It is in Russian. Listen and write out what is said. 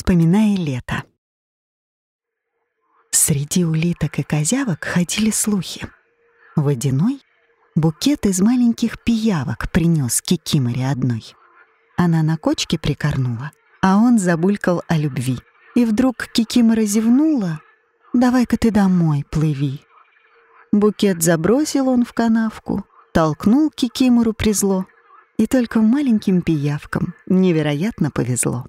вспоминая лето. Среди улиток и козявок ходили слухи. Водяной букет из маленьких пиявок принес кикиморе одной. Она на кочке прикорнула, а он забулькал о любви. И вдруг кикимора зевнула «Давай-ка ты домой плыви». Букет забросил он в канавку, толкнул кикимору призло, и только маленьким пиявкам невероятно повезло.